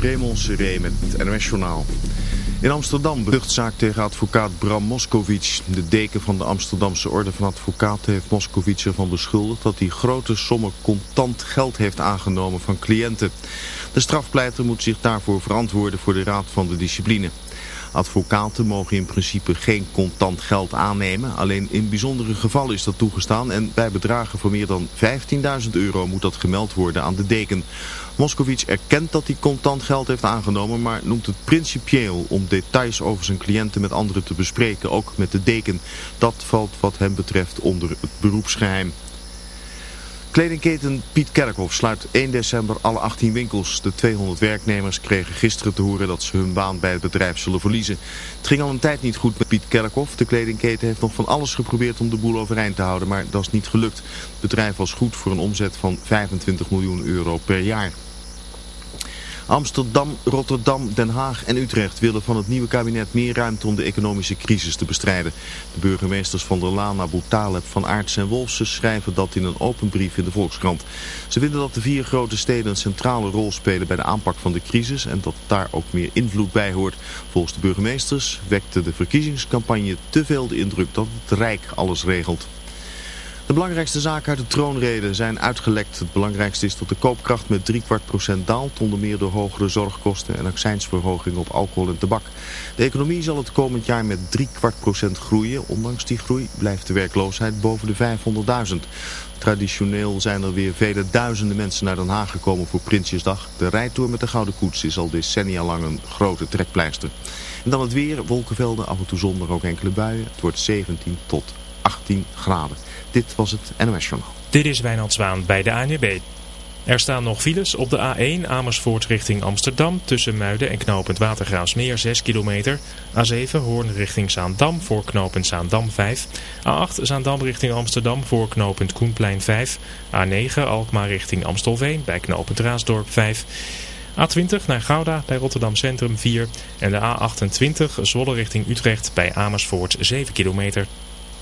Raymond Seré met het NOS Journaal. In Amsterdam beruchtzaak tegen advocaat Bram Moskowitz. De deken van de Amsterdamse Orde van Advocaten heeft Moskowitz ervan beschuldigd dat hij grote sommen contant geld heeft aangenomen van cliënten. De strafpleiter moet zich daarvoor verantwoorden voor de Raad van de Discipline. Advocaten mogen in principe geen contant geld aannemen. Alleen in bijzondere gevallen is dat toegestaan. En bij bedragen van meer dan 15.000 euro moet dat gemeld worden aan de deken. Moskowitz erkent dat hij contant geld heeft aangenomen, maar noemt het principieel om details over zijn cliënten met anderen te bespreken, ook met de deken. Dat valt wat hem betreft onder het beroepsgeheim. Kledingketen Piet Kerkhoff sluit 1 december alle 18 winkels. De 200 werknemers kregen gisteren te horen dat ze hun baan bij het bedrijf zullen verliezen. Het ging al een tijd niet goed met Piet Kerkhoff. De kledingketen heeft nog van alles geprobeerd om de boel overeind te houden, maar dat is niet gelukt. Het bedrijf was goed voor een omzet van 25 miljoen euro per jaar. Amsterdam, Rotterdam, Den Haag en Utrecht willen van het nieuwe kabinet meer ruimte om de economische crisis te bestrijden. De burgemeesters van der Laan, Abu Taleb, Van Aerts en Wolfsen schrijven dat in een open brief in de Volkskrant. Ze vinden dat de vier grote steden een centrale rol spelen bij de aanpak van de crisis en dat daar ook meer invloed bij hoort. Volgens de burgemeesters wekte de verkiezingscampagne te veel de indruk dat het Rijk alles regelt. De belangrijkste zaken uit de troonrede zijn uitgelekt. Het belangrijkste is dat de koopkracht met driekwart procent daalt, onder meer door hogere zorgkosten en accijnsverhoging op alcohol en tabak. De economie zal het komend jaar met driekwart procent groeien. Ondanks die groei blijft de werkloosheid boven de 500.000. Traditioneel zijn er weer vele duizenden mensen naar Den Haag gekomen voor Prinsjesdag. De rijtour met de Gouden Koets is al decennia lang een grote trekpleister. En dan het weer, wolkenvelden, af en toe zon, maar ook enkele buien. Het wordt 17 tot 18 graden. Dit was het NOS Journaal. Dit is Wijnand Zwaan bij de ANWB. Er staan nog files op de A1 Amersfoort richting Amsterdam tussen Muiden en knooppunt Watergraafsmeer 6 kilometer. A7 Hoorn richting Zaandam voor knooppunt Zaandam 5. A8 Zaandam richting Amsterdam voor knooppunt Koenplein 5. A9 Alkmaar richting Amstelveen bij knooppunt Raasdorp 5. A20 naar Gouda bij Rotterdam Centrum 4. En de A28 Zwolle richting Utrecht bij Amersfoort 7 kilometer.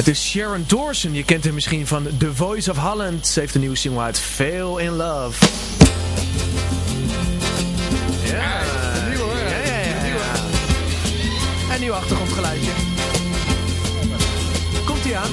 Het is Sharon Dawson. Je kent hem misschien van The Voice of Holland. Ze heeft een nieuwe single uit Fail in Love. Ja, een nieuwe hoor. Ja, ja, ja, ja. Een nieuw achtergrondgeluidje. Komt ie aan.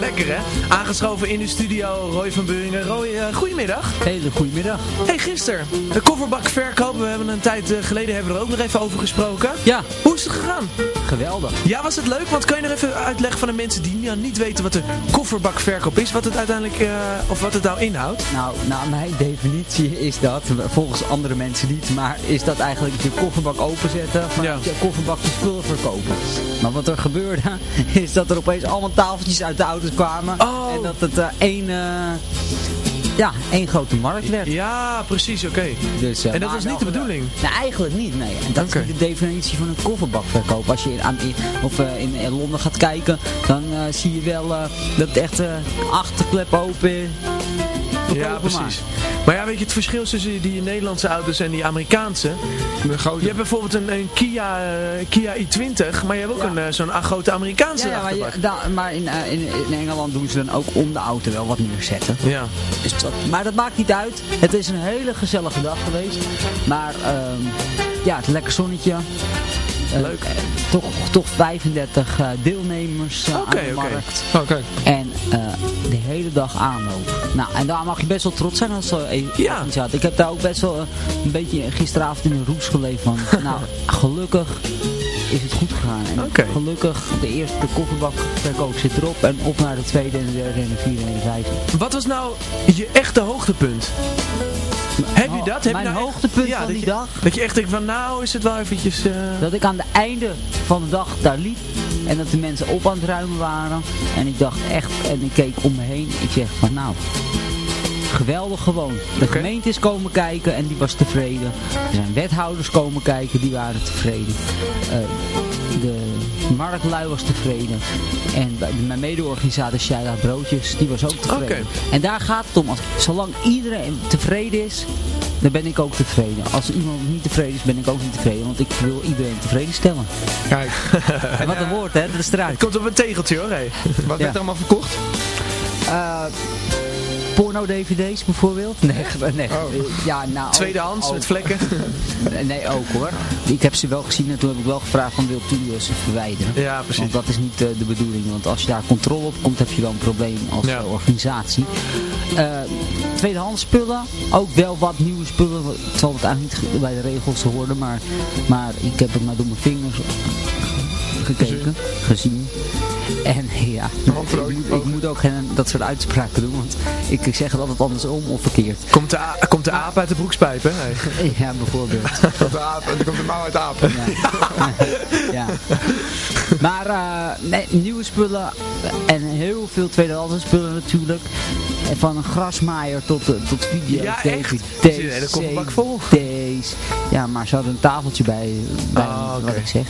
Lekker hè? Aangeschoven in de studio Roy van Buringen. Roy, eh, goedemiddag. Hele goedemiddag. Hey, gisteren. De kofferbakverkoop. We hebben een tijd eh, geleden hebben we er ook nog even over gesproken. Ja, Hoe is het gegaan? geweldig. Ja, was het leuk? Want kan je nog even uitleggen van de mensen die ja, niet weten wat de kofferbakverkoop is? Wat het uiteindelijk, eh, of wat het nou inhoudt? Nou, naar mijn definitie is dat, volgens andere mensen niet, maar is dat eigenlijk je kofferbak openzetten, van Ja. je kofferbak je spullen verkopen. Maar wat er gebeurde, is dat er opeens allemaal tafeltjes uit de auto's kwamen Oh. en dat het eh, één, ja, één grote markt werd. Ja, precies, oké. Dus, eh, En dat was niet de bedoeling? Nee, eigenlijk niet. Nee. En dat is niet de definitie van een kofferbakverkoop. Als je in, aan- in- of, eh, in, in Londen gaat kijken, dan eh, zie je wel dat het echt achterklep open is. Ja, precies. Maar ja, weet je, het verschil tussen die Nederlandse auto's en die Amerikaanse. Je hebt bijvoorbeeld een, een Kia, eh, Kia i20, maar je hebt ook Ja. een, eh, zo'n grote Amerikaanse Ja, ja, maar, je- achterbak. da- maar in, eh, in, in Engeland doen ze dan ook om de auto wel wat neerzetten. Ja. Dus dat, maar dat maakt niet uit. Het is een hele gezellige dag geweest. Maar ehm, ja, het lekker zonnetje. Eh, Leuk. eh, toch, toch 35 eh, deelnemers aan de markt. Oké. En eh, de hele dag aanloop. Nou, en daar mag je best wel trots zijn als er een Ja. iets had. Ik heb daar ook best wel een beetje gisteravond in de roes geleefd van. nou, gelukkig is het goed gegaan. En gelukkig, de eerste kofferbakverkoop zit erop. En op naar de tweede en de derde en de vierde en de vijfde. Wat was nou je echte hoogtepunt? Heb je dat? Heb Mijn je nou hoogtepunt ja, van dat die je, dag? Dat je echt denkt van nou is het wel eventjes... eh, Dat ik aan het einde van de dag daar liep. En dat de mensen op aan het ruimen waren. En ik dacht echt, en ik keek om me heen. Ik zeg van nou, geweldig gewoon. De gemeente is komen kijken en die was tevreden. Er zijn wethouders komen kijken, die waren tevreden. Eh, de marktlui was tevreden. En mijn mede-organisator Shaila Broodjes, die was ook tevreden. En daar gaat het om. Als, zolang iedereen tevreden is, dan ben ik ook tevreden. Als iemand niet tevreden is, ben ik ook niet tevreden. Want ik wil iedereen tevreden stellen. Kijk, En wat een woord, hè? Dat is eruit. Komt op een tegeltje hoor. Hey. wat Ja. werd er allemaal verkocht? Eh, Porno-dvd's bijvoorbeeld? Nee, nee. Oh. Ja, nou, Tweedehands ook- met vlekken. Nee, ook hoor. Ik heb ze wel gezien en toen heb ik wel gevraagd van wilt u ze verwijderen. Ja, precies. Want dat is niet eh, de bedoeling. Want als je daar controle op komt, heb je wel een probleem als Ja. eh, organisatie. Eh, tweedehands spullen. Ook wel wat nieuwe spullen. Het zal het eigenlijk niet bij de regels horen. Maar, maar ik heb het maar door mijn vingers gekeken. Gezien. En ja, ik moet, ik moet ook geen dat soort uitspraken doen. Want ik, ik zeg het altijd andersom of verkeerd. Komt de, a- komt de aap uit de broekspijp hè? Hey. Ja, bijvoorbeeld. Komt de aap, en dan komt de mouw uit de aap. ja. Maar eh, nee, nieuwe spullen en heel veel tweedehands spullen natuurlijk. En van een grasmaaier tot, eh, tot video, Ja, echt? DVD's, Er zit een kofferbak vol. Ja, maar ze hadden een tafeltje bij, bij Ah, wat oké. ik zeg.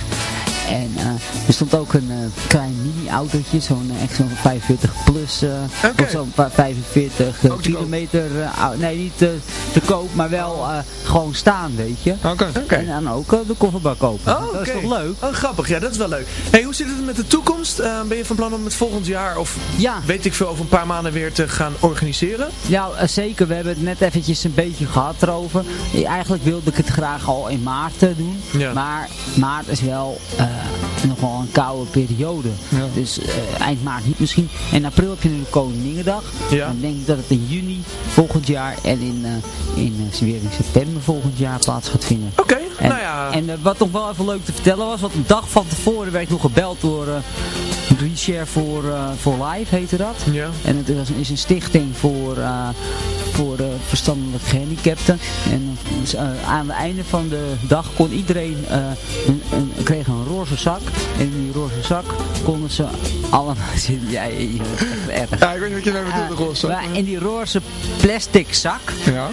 En eh, er stond ook een eh, klein mini-autootje, zo'n eh, echt zo'n 45 plus, Oké. of zo'n va- 45 eh, Ook te koop? kilometer, nee niet te koop, maar wel gewoon staan, weet je. Oké. En dan ook de kofferbak open. Oh, Dat is toch leuk? Oh, grappig. Ja, dat is wel leuk. Hey, hoe zit het met de toekomst? Ben je van plan om het volgend jaar of Ja, weet ik veel over een paar maanden weer te gaan organiseren? ja zeker. We hebben het net eventjes een beetje gehad erover. Eigenlijk wilde ik het graag al in maart doen. Ja. Maar maart is wel eh, nog wel een koude periode. Ja. Dus eh, eind maart niet misschien. In april heb je nu de Koninginnedag. Ja. Dan denk ik dat het in juni volgend jaar en in, eh, in, weer in september volgend jaar plaats gaat vinden. Oké, En, nou ja. en eh, wat nog wel even leuk te vertellen was, want een dag van tevoren werd ik nog gebeld door eh Reshare voor, eh, voor Life, heette dat. ja. En het is, is een stichting voor, voor verstandelijk gehandicapten. En dus, aan het einde van de dag kon iedereen een, een, kreeg een roze zak. En in die roze zak konden ze allemaal zitten. Ja, je- erg. Ja, ik weet niet wat je nou bedoelt, de roze. maar in die roze plastic zak, Ja.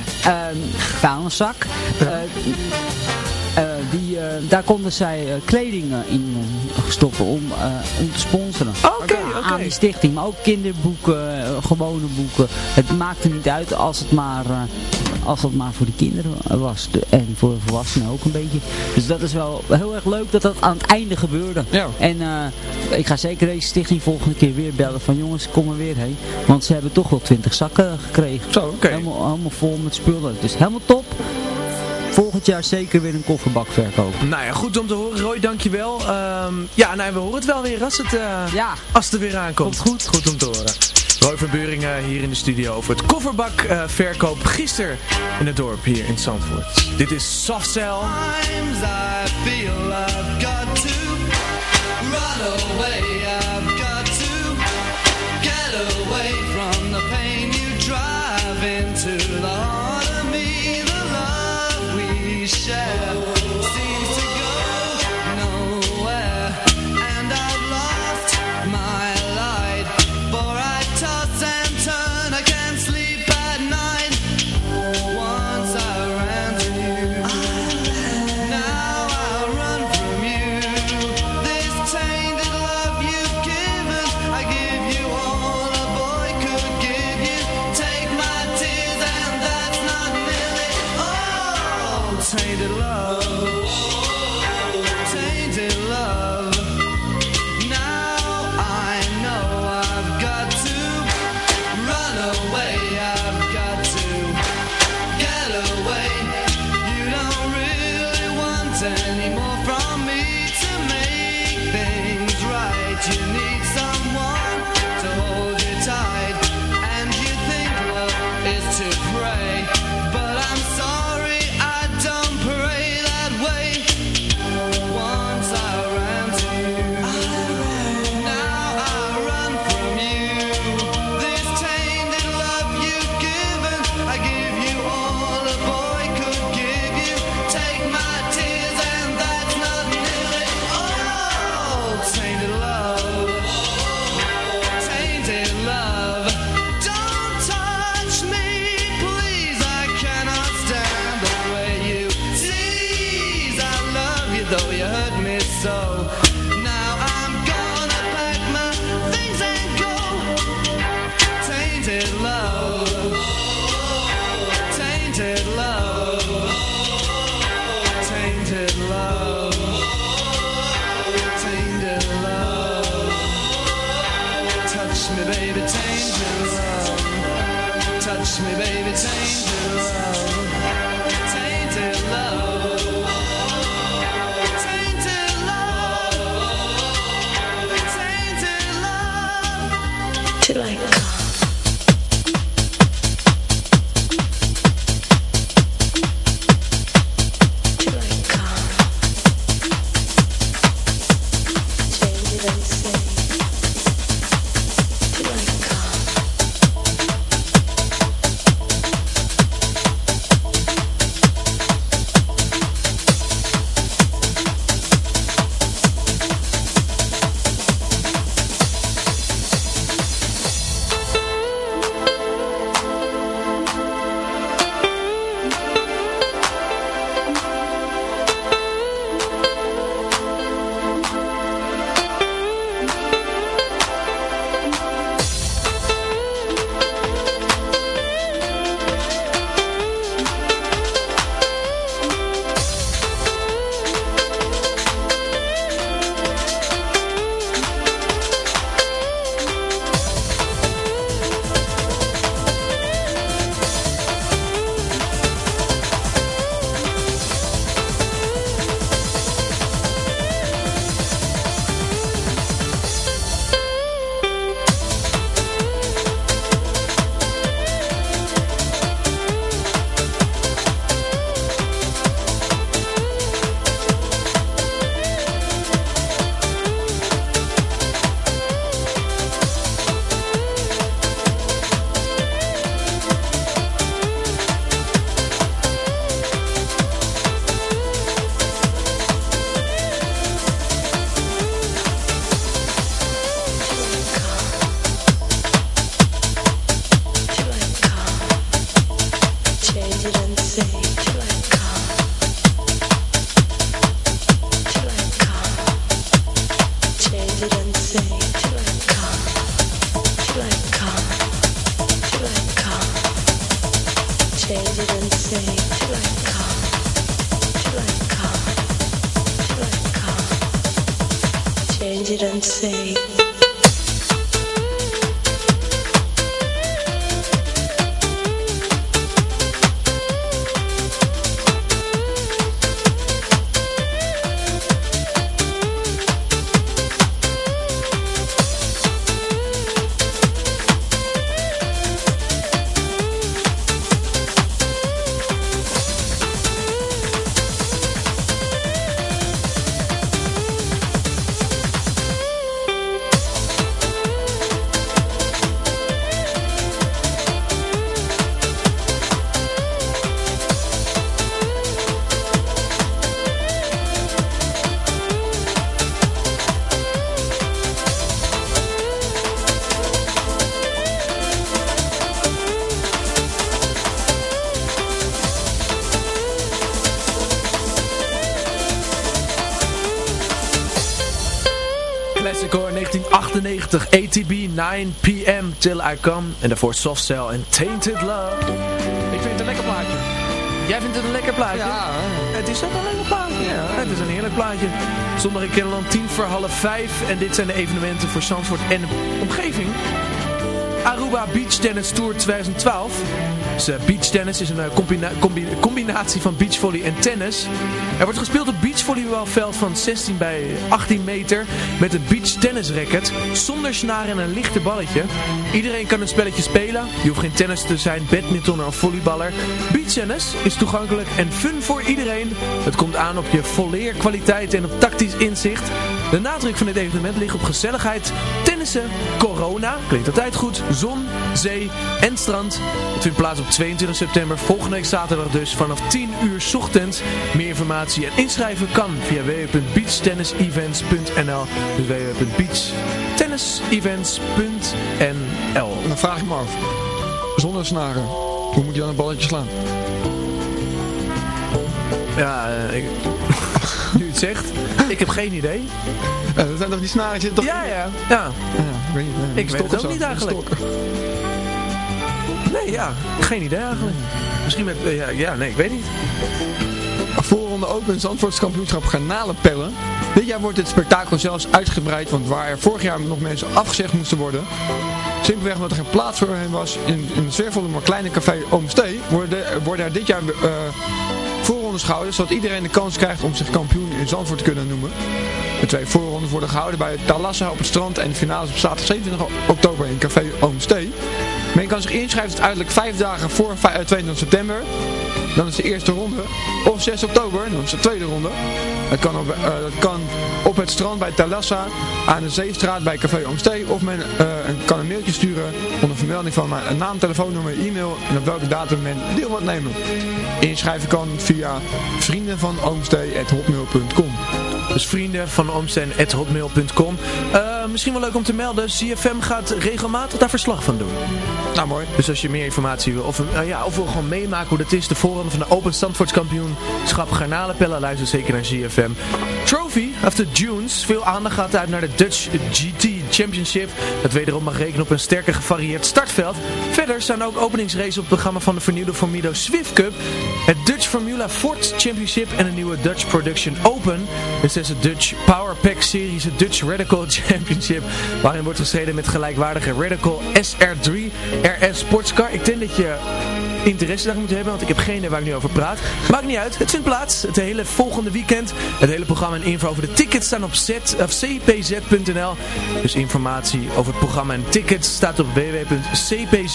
vuilniszak, eh, eh, die, eh, daar konden zij eh, kleding eh, in eh, stoppen om, eh, om te sponsoren. Oké, Aan die stichting, maar ook kinderboeken, eh, gewone boeken. Het maakte niet uit als het maar, eh, als het maar voor de kinderen was. En voor de volwassenen ook een beetje. Dus dat is wel heel erg leuk dat dat aan het einde gebeurde. Ja. En eh, ik ga zeker deze stichting volgende keer weer bellen van jongens, kom er weer heen. Want ze hebben toch wel 20 zakken gekregen. Zo, oké. Helemaal, helemaal vol met spullen. Dus helemaal top. Volgend jaar zeker weer een kofferbak verkopen. Nou ja, goed om te horen. Roy, dankjewel. Ehm ja, nou, we horen het wel weer als het, eh, Ja. als het er weer aankomt. Komt goed. Goed om te horen. Roy van Beuringen hier in de studio over het kofferbak eh, verkoop gisteren in het dorp hier in Zandvoort. Dit is Soft Cell. Times I feel I've got to run away. We from me to make things right. You need 9 PM Till I Come. En daarvoor Soft Cell en Tainted Love. Ik vind het een lekker plaatje. Jij vindt het een lekker plaatje? Ja. Het is ook een lekker plaatje. Ja, het is een heerlijk plaatje. Zondag in Kennemerland 10 voor half 5. En dit zijn de evenementen voor Zandvoort en de omgeving. Aruba Beach Tennis Tour 2012. Dus, eh, beach tennis is een eh, combina- combi- combinatie van beachvolley en tennis. Er wordt gespeeld op beachvolleybalveld van 16 bij 18 meter met een beach tennis racket zonder snaar en een lichte balletje. Iedereen kan het spelletje spelen. Je hoeft geen tennis te zijn, badminton of volleyballer. Beach tennis is toegankelijk en fun voor iedereen. Het komt aan op je volleerkwaliteit en op tactisch inzicht. De nadruk van dit evenement ligt op gezelligheid, tennissen, corona, klinkt altijd goed, zon, zee en strand. Het vindt plaats op 22 september, volgende week zaterdag dus, vanaf 10 uur 's ochtends. Meer informatie en inschrijven kan via www.beachtennisevents.nl Dus www.beachtennisevents.nl Dan vraag ik me af. Zonder snaren. Hoe moet je dan een balletje slaan? Ja, eh, ik, nu het zegt, ik heb geen idee. Dat zijn toch die snaren zitten toch... Ja, ja, ja. Weet eh, Ik een weet het ook niet een eigenlijk. Nee, ja, geen idee eigenlijk. Misschien met, eh, ja, ja, nee, ik weet niet. Voorronde Open Zandvoorts kampioenschap garnalenpellen. Dit jaar wordt het spektakel zelfs uitgebreid, want waar er vorig jaar nog mensen afgezegd moesten worden, simpelweg omdat er geen plaats voor hen was in, in het sfeervolle maar kleine café Oomstee, worden, worden er dit jaar eh, zodat iedereen de kans krijgt om zich kampioen in Zandvoort te kunnen noemen. De twee voorrondes worden gehouden bij Talassa op het strand en de finale is op zaterdag 27 oktober in café Oomstee. Men kan zich inschrijven tot uiterlijk vijf dagen voor vij- eh, 22 september. Dan is de eerste ronde. Of 6 oktober, dan is de tweede ronde. Het kan op, eh, dat kan op het strand bij Talassa, aan de Zeestraat bij Café Oomstee. Of men eh, een- kan een mailtje sturen onder vermelding van een naam, telefoonnummer, e-mail en op welke datum men deel wilt nemen. Inschrijven kan via vrienden van oomstee.hotmail.com. Dus vrienden van oomsteen.hotmail.com Eh Misschien wel leuk om te melden, CFM gaat regelmatig daar verslag van doen. Nou mooi. Dus als je meer informatie wil, of, eh, ja, of wil gewoon meemaken hoe dat is, de voorronde van de Open Zandvoortskampioenschap Garnalenpellen, luister zeker naar CFM. Trophy of the Dunes. Veel aandacht gaat uit naar de Dutch GT Championship. Dat wederom mag rekenen op een sterker gevarieerd startveld. Verder staan ook openingsraces op het programma van de vernieuwde Formido Swift Cup. Het Dutch Formula Ford Championship en een nieuwe Dutch Production Open. Dus is de Dutch Power Pack Series, de Dutch Radical Championship. Waarin wordt gestreden met gelijkwaardige Radical SR3 RS Sportscar. Ik denk dat je interesse daar moet hebben, want ik heb geen idee waar ik nu over praat. Maakt niet uit, het vindt plaats. Het hele volgende weekend. Het hele programma en info over de tickets staan op cpz.nl. Dus informatie over het programma en tickets staat op www.cpz.nl.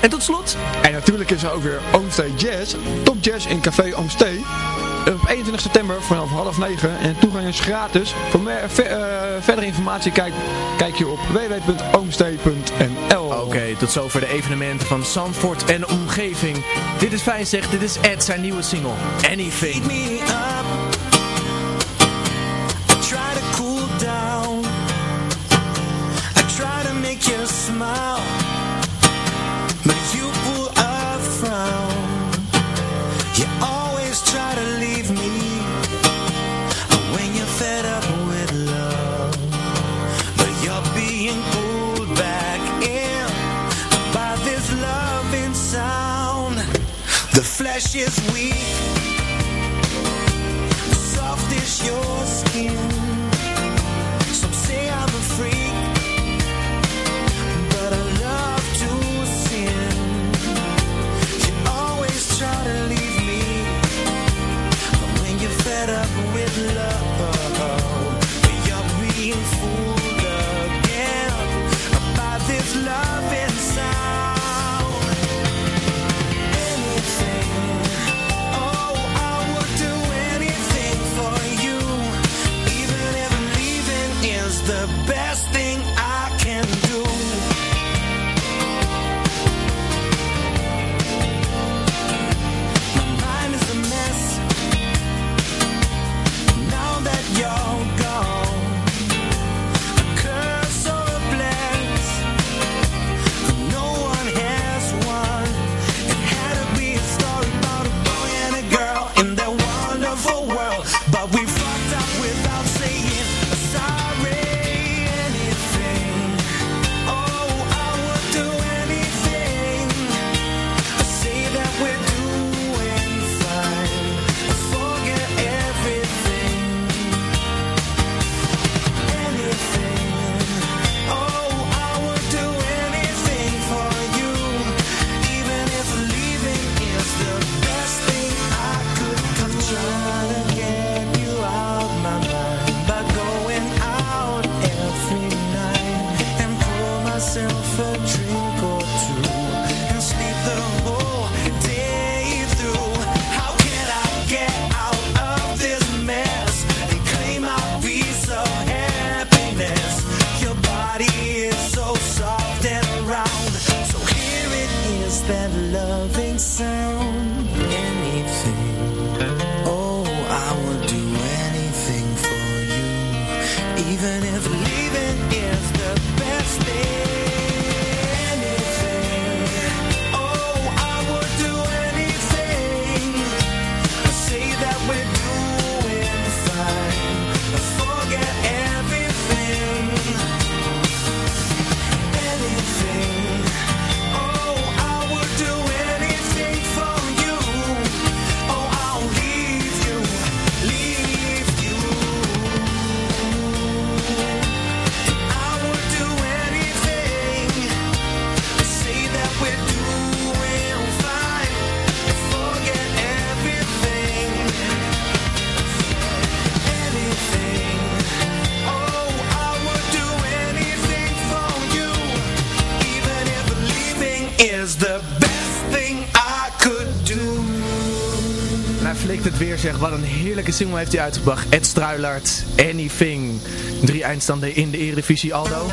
En tot slot... En natuurlijk is er ook weer Oomstee Jazz, Top Jazz in Café Oomstee. Op 21 september vanaf half negen en toegang is gratis. Voor meer, ver- eh, verdere informatie kijk, kijk je op www.oomstee.nl Oké, tot zover de evenementen van Zandvoort en omgeving. Dit is Fijn zeg, dit is Ed, zijn nieuwe single. Anything. me up. I try to cool down. I try to make you smile. Flesh is weak soft is your skin. Some say I'm a freak, but I love to sin. You always try to leave me when you're fed up with love. Flikt het weer, zeg. Wat een heerlijke single heeft hij uitgebracht. Ed Struilaert, Anything. Drie eindstanden in de Eredivisie, Aldo.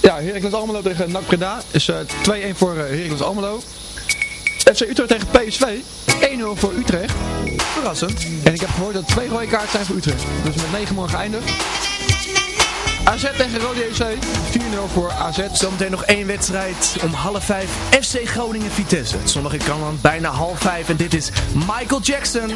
Ja, Heracles Almelo tegen NAC Breda is eh, 2-1 voor uh, Heracles Almelo. FC Utrecht tegen PSV, 1-0 voor Utrecht. Verrassend. En ik heb gehoord dat twee rode kaarten zijn voor Utrecht. Dus met 9 morgen geëindigd. AZ tegen Rode JC, 4-0 voor AZ. Zometeen nog één wedstrijd om half vijf. FC Groningen Vitesse. Het zondag in Kanland bijna half vijf. En dit is Michael Jackson.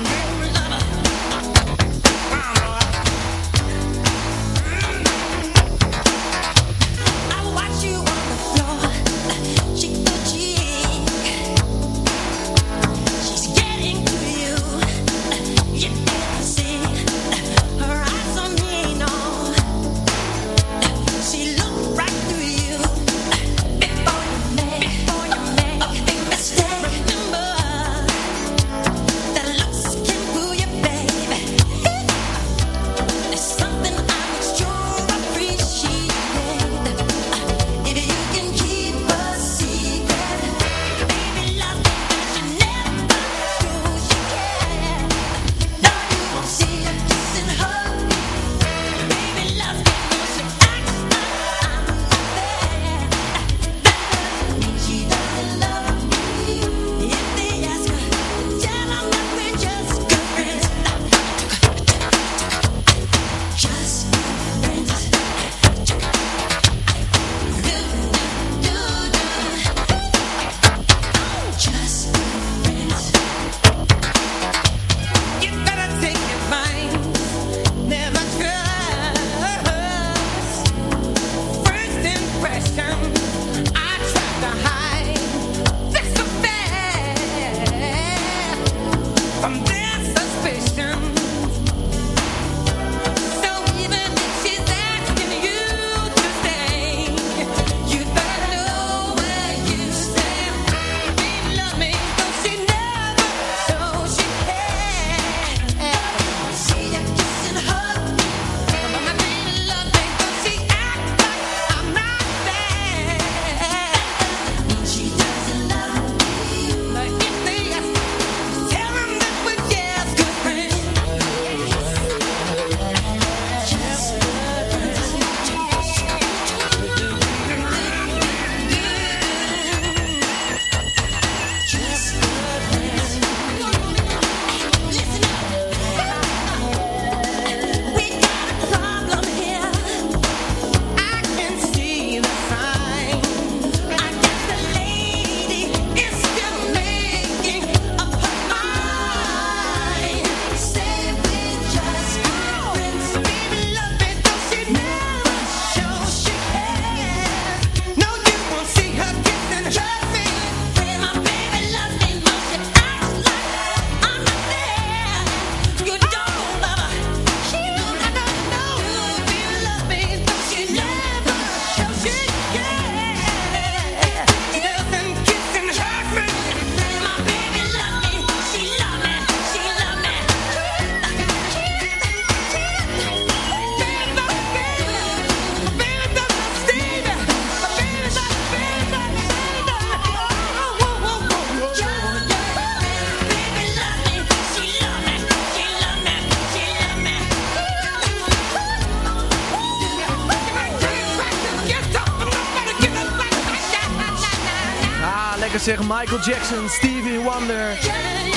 Michael Jackson, Stevie Wonder.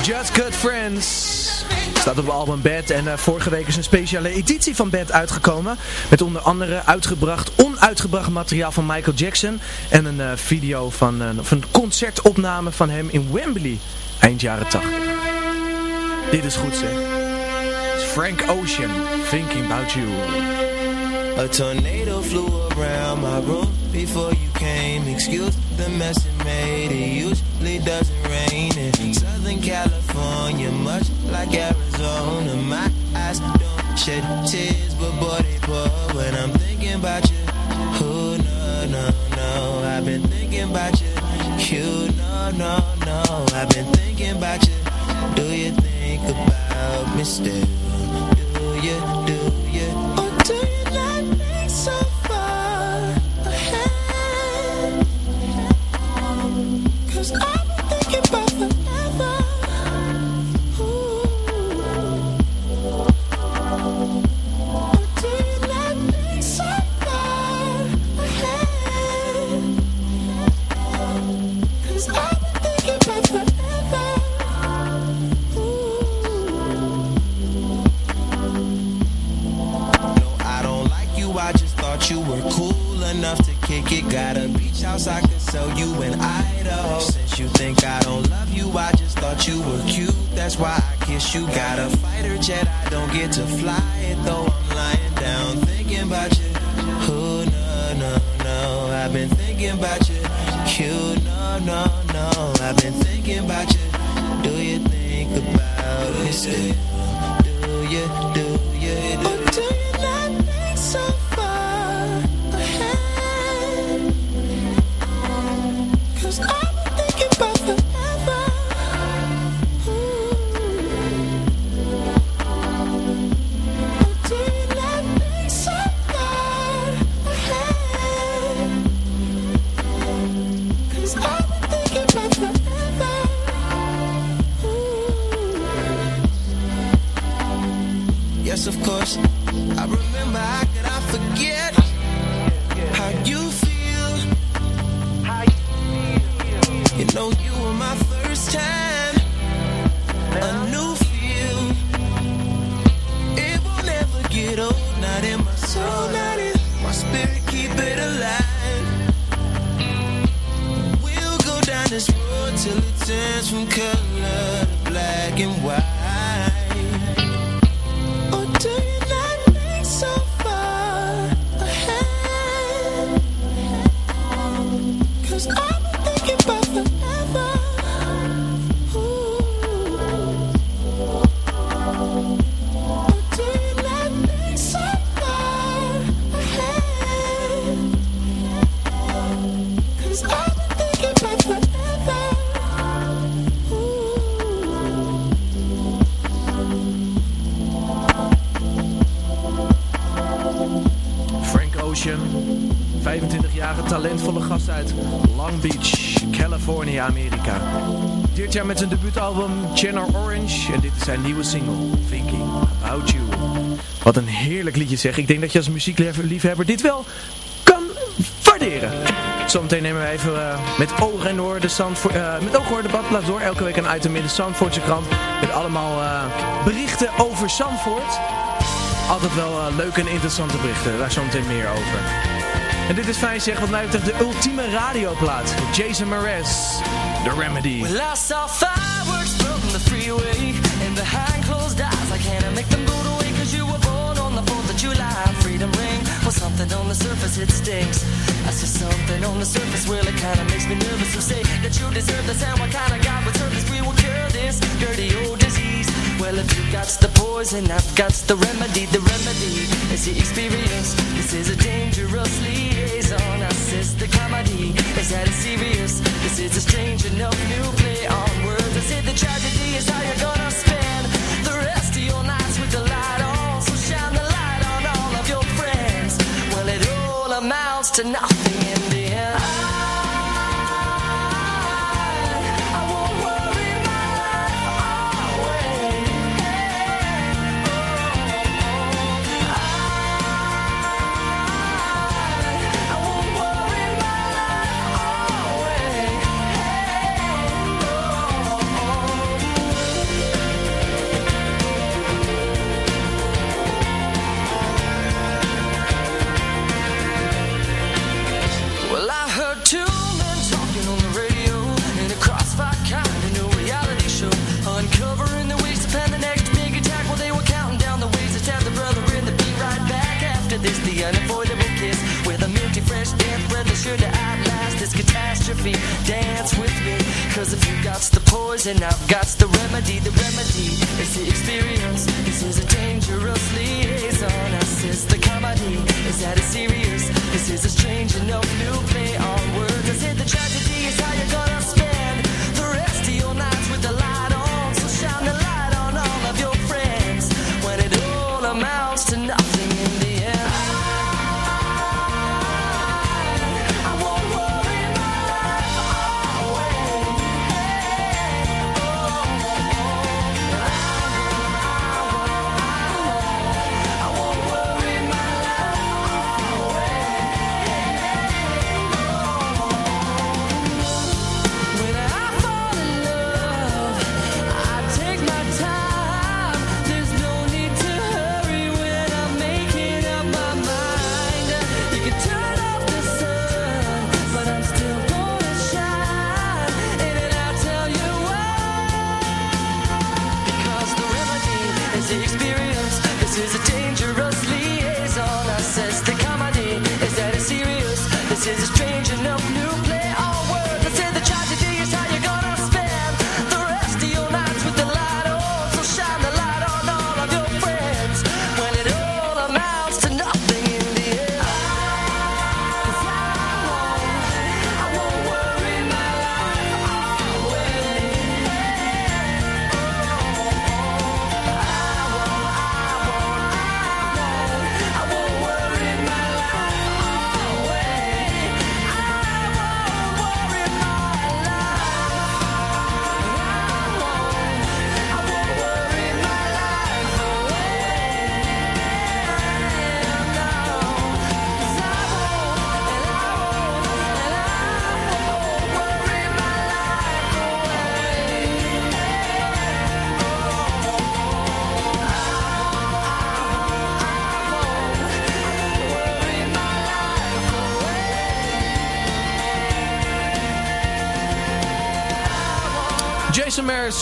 Just Good Friends. Staat op het album Bad. En eh, vorige week is een speciale editie van Bad uitgekomen. Met onder andere uitgebracht, onuitgebracht materiaal van Michael Jackson. En een eh, video van, eh, of een concertopname van hem in Wembley. Eind jaren 80. Dit is goed zeg. Frank Ocean, Thinking About You. A tornado flew around my room before you came. Excuse the mess it made. It usually doesn't rain in Southern California, much like Arizona. My eyes don't shed tears, but boy they pour when I'm thinking about you. Oh no no no, I've been thinking about you. You no no no, I've been thinking about you. Do you think about me still? Do you do house I could sell you in Idaho. Since you think I don't love you, I just thought you were cute. That's why I kiss you. Got a fighter jet, I don't get to fly it though. I'm lying down thinking about you. Oh no, no, no. I've been thinking about you. Cute, no, no, no. I've been thinking about you. Do you think about it? Do you, do you, do you not think so Frank Ocean, 25-jarige talentvolle gast uit Long Beach, California, Amerika. Dit jaar met zijn debuutalbum Channel Orange en dit is zijn nieuwe single, Thinking About You. Wat een heerlijk liedje zeg. Ik denk dat je als muziekliefhebber dit wel kan waarderen. Zometeen nemen we even eh, met oog en oor de eh, met oog oor de badplaats door. Elke week een item in de Zandvoortse krant met allemaal eh, berichten over Zandvoort. Altijd wel eh, leuke en interessante berichten. Daar zometeen meer over. En dit is fijn zeg, wat mij betreft de ultieme radioplaat. Jason Mraz, The Remedy. Well, I saw fireworks from the freeway And behind closed eyes I can't make them go away Cause you were born on the 4th of July Freedom ring Well, something on the surface, it stinks I see something on the surface Well, it kinda makes me nervous to say That you deserve this And what kind of God would this We will cure this dirty old disease Well, if you got the poison I've got the remedy The remedy. Is the experience This is a dangerous liaison. I says the comedy Is that it's serious? This is a strange enough new play on words. I said the tragedy is how you're gonna spend The rest of your nights with the light on. So shine the light on all of your friends. Well, it all amounts to nothing catastrophe. Dance with me, cause if you got the poison, I've got the remedy. The remedy is the experience. This is a dangerous liaison. I says the comedy is that it's serious. This is a strange enough new play on words. I said the tragedy is how you're gonna spend the rest of your nights with the light on. So shine the light on all of your friends when it all amounts to nothing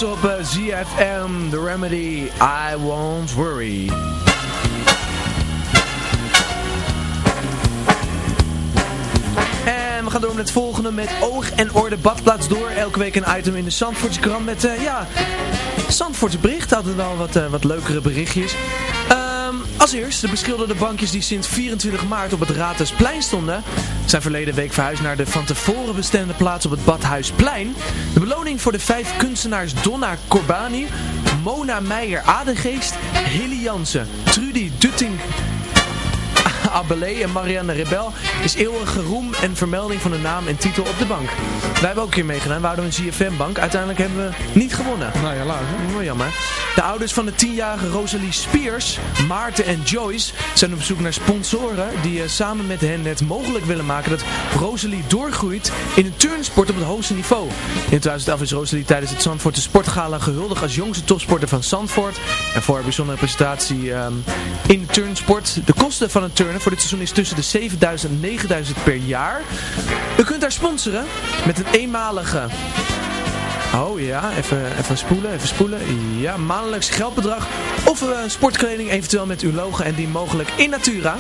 Op eh, ZFM, The Remedy, I Won't Worry. En we gaan door met het volgende met oog en oor de badplaats door. Elke week een item in de Zandvoortse krant met, eh, ja, Zandvoortse berichten. Hadden wel wat, eh, wat leukere berichtjes. Als eerst, de beschilderde bankjes die sinds 24 maart op het Raadhuisplein stonden, zijn verleden week verhuisd naar de van tevoren bestemde plaats op het Badhuisplein. De beloning voor de vijf kunstenaars Donna Corbani, Mona Meijer Adengeest, Hilly Jansen, Trudy Abelé en Marianne Rebel is eeuwige roem en vermelding van de naam en titel op de bank. Wij hebben ook een keer meegedaan. We hadden een ZFM-bank. Uiteindelijk hebben we niet gewonnen. Nou ja, laat. Wel jammer. De ouders van de tienjarige Rosalie Spears, Maarten en Joyce, zijn op zoek naar sponsoren die eh, samen met hen het mogelijk willen maken dat Rosalie doorgroeit in een turnsport op het hoogste niveau. In 2011 is Rosalie tijdens het Zandvoortse Sportgala gehuldigd als jongste topsporter van Zandvoort. En voor haar bijzondere prestatie ehm, in de turnsport. De kosten van een voor dit seizoen is tussen de 7000 en 9000 per jaar. U kunt haar sponsoren met een eenmalige... Oh ja, even, even spoelen, even spoelen. Ja, maandelijks geldbedrag. Of uh, sportkleding, eventueel met uw logo en die mogelijk in natura.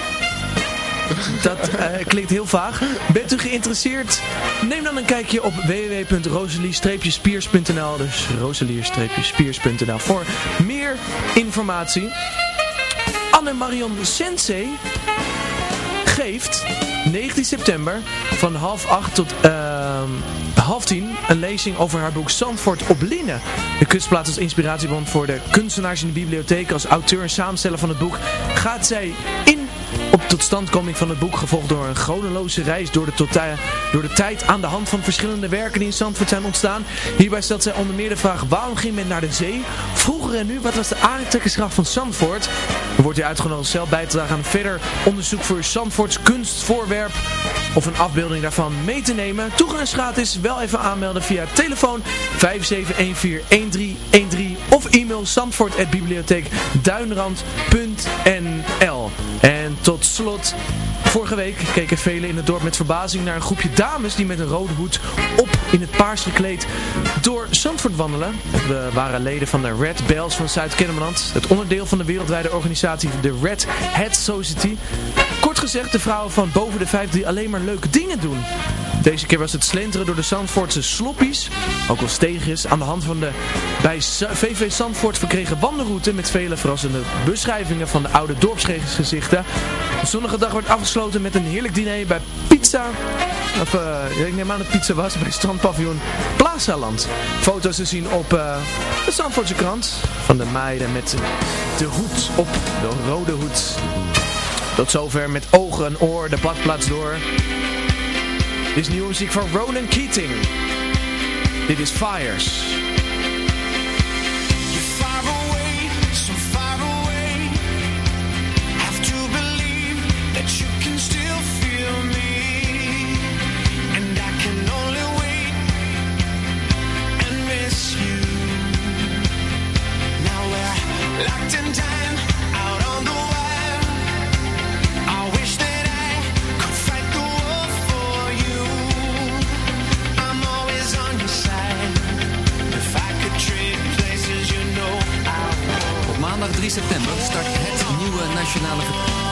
Dat eh, klinkt heel vaag. Bent u geïnteresseerd? Neem dan een kijkje op www.rosalie-spiers.nl Dus rosalie-spiers.nl voor meer informatie. Anne-Marion Sensei geeft 19 september van half acht tot ehm, half tien een lezing over haar boek Zandvoort op Linnen. De kunstplaats als inspiratiebron voor de kunstenaars in de bibliotheek. Als auteur en samensteller van het boek gaat zij in op totstandkoming van het boek, gevolgd door een chronologische reis door de, tot, door de tijd aan de hand van verschillende werken die in Zandvoort zijn ontstaan. Hierbij stelt zij onder meer de vraag, waarom ging men naar de zee? Vroeger en nu, wat was de aantrekkingskracht van Zandvoort? Er wordt u uitgenodigd zelf bij te dragen aan verder onderzoek voor Zandvoorts kunstvoorwerp of een afbeelding daarvan mee te nemen. Toegang is gratis, wel even aanmelden via telefoon 5714113 of e-mail zandvoort.bibliotheekduinrand.nl En tot slot, vorige week keken velen in het dorp met verbazing naar een groepje dames die met een rode hoed op in het paars gekleed door Zandvoort wandelen. We waren leden van de Red Bells van Zuid-Kennemerland, het onderdeel van de wereldwijde organisatie de Red Hat Society. Kort gezegd, de vrouwen van boven de vijf die alleen maar leuke dingen doen. Deze keer was het slenteren door de Zandvoortse sloppies, ook wel steegjes, aan de hand van de bij VV Zandvoort verkregen wandelroute met vele verrassende beschrijvingen van de oude dorpsgezichten. De zonnige dag wordt afgesloten met een heerlijk diner bij Pizza, of uh, ik neem aan dat pizza was, bij strandpaviljoen Plazaland. Foto's te zien op uh, de Zandvoortse krant van de meiden met de hoed op, de rode hoed. Tot zover met ogen en oor de badplaats door. Dit is nieuwe muziek van Ronan Keating. Dit is Fires. 3 september start het nieuwe nationale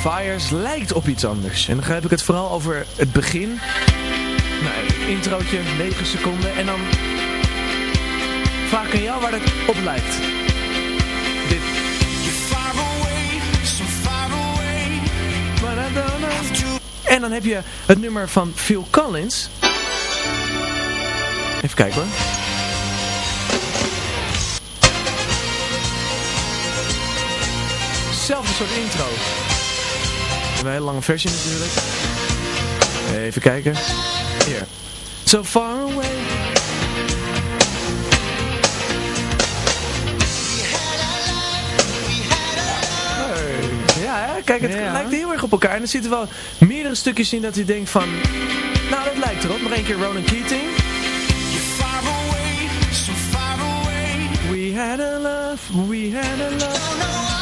Fires lijkt op iets anders. En dan heb ik het vooral over het begin. Nou, introotje, 9 seconden. En dan vraag ik aan jou waar het op lijkt. Dit. En dan heb je het nummer van Phil Collins. Even kijken hoor. Soort intro. Een hele lange versie natuurlijk. Even kijken. Hier. So far away. Hey. Ja, hè? kijk, het Ja. lijkt heel erg op elkaar. En er zitten wel meerdere stukjes in dat je denkt van... Nou, dat lijkt erop. Nog één keer Ronan Keating. We had a love, we had a love.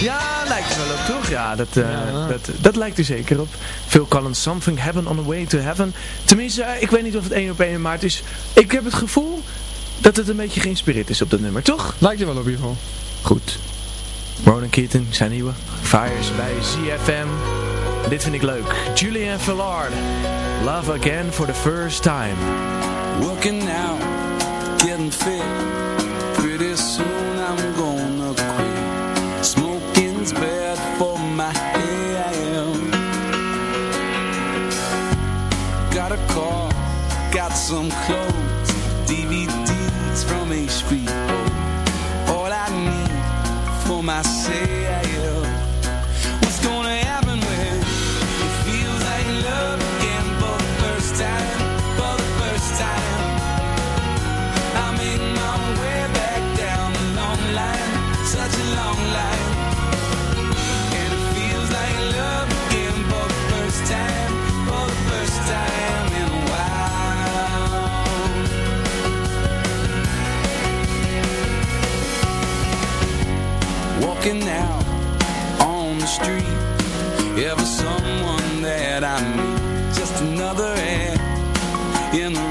Ja, lijkt er wel op, toch? Ja, dat, eh, Dat, dat lijkt er zeker op. Phil Collins, Something Heaven on the Way to Heaven. Tenminste, eh, ik weet niet of het één op één maar het is... Ik heb het gevoel dat het een beetje geïnspireerd is op dat nummer, toch? Lijkt er wel op in ieder geval. Goed. Ronan Keating, zijn nieuwe. Fires bij ZFM. Dit vind ik leuk. Julian Villard. Love Again for the First Time. Working out, getting fit. Got some clothes, DVDs from HBO. All I need for myself. That I meet, just another hand in the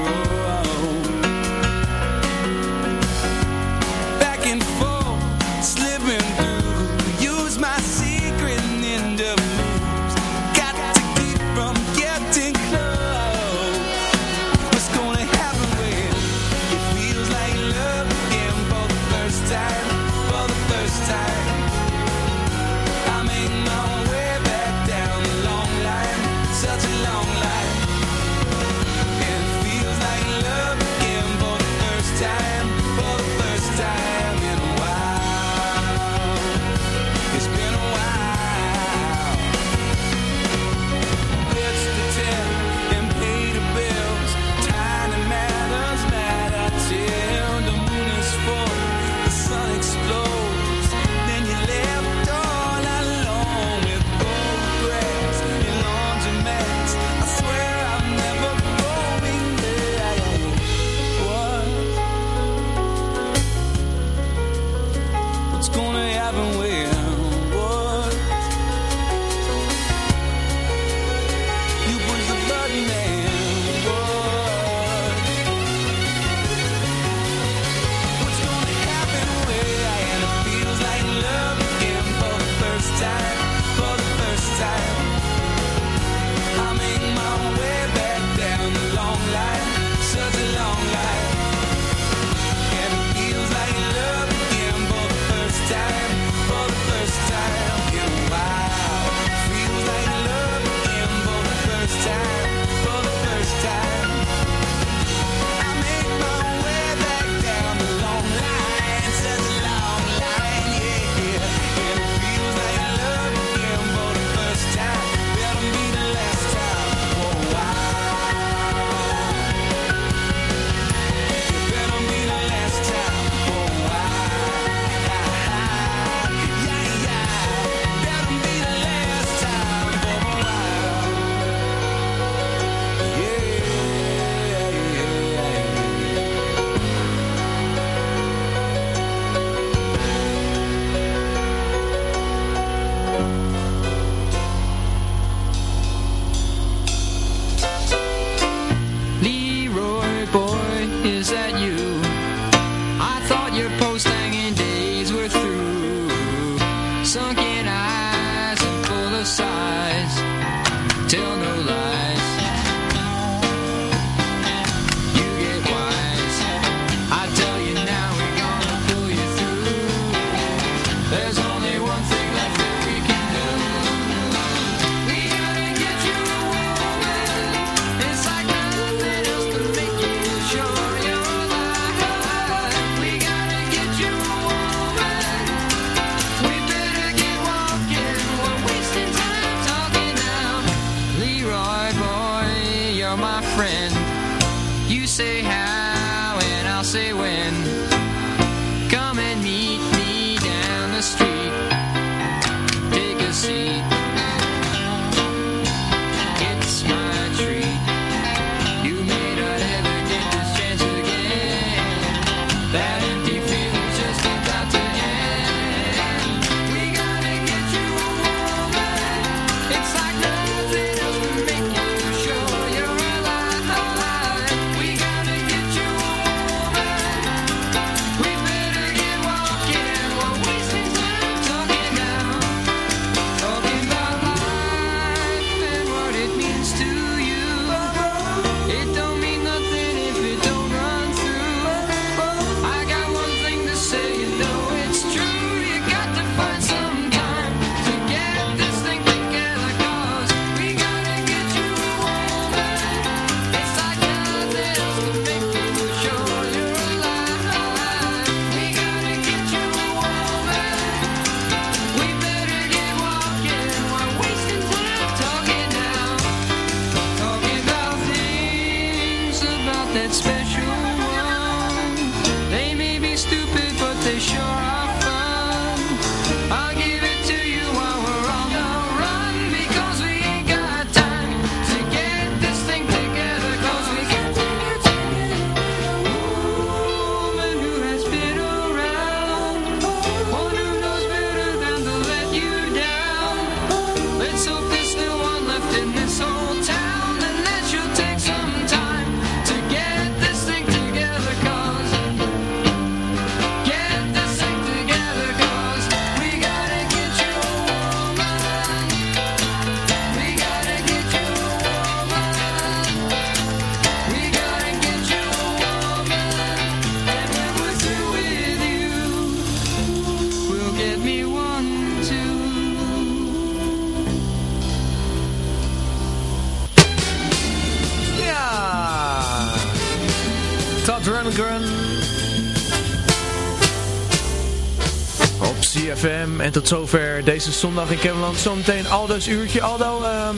En tot zover deze zondag in Kemmerland. Zometeen Aldo's uurtje. Aldo, ehm,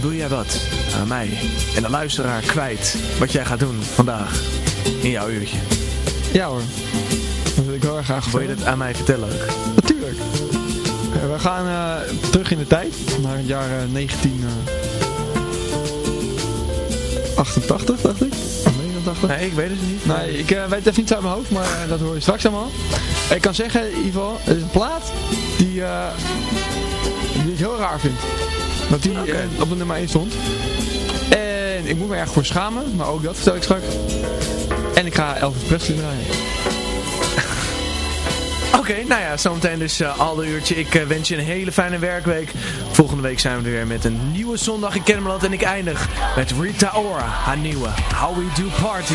doe jij wat aan mij en de luisteraar kwijt wat jij gaat doen vandaag in jouw uurtje? Ja hoor, dat wil ik heel erg graag vertellen. Wil je dat aan mij vertellen ook? Natuurlijk. Eh, we gaan eh, terug in de tijd naar het jaar eh, 1988 dacht ik. Nee, ik weet het niet. Nee, ik weet het even niet uit mijn hoofd, maar dat hoor je straks allemaal. Ik kan zeggen, Ivo, het is een plaat die, uh, die ik heel raar vind. Dat die eh, op de nummer 1 stond. En ik moet me erg voor schamen, maar ook dat vertel ik straks. En ik ga Elvis Presley draaien. Oké, nou ja, zometeen dus eh, al al uurtje. Ik wens je een hele fijne werkweek. Volgende week zijn we er weer met een nieuwe zondag in Kennemerland. En ik eindig met Rita Ora, haar nieuwe How We Do Party.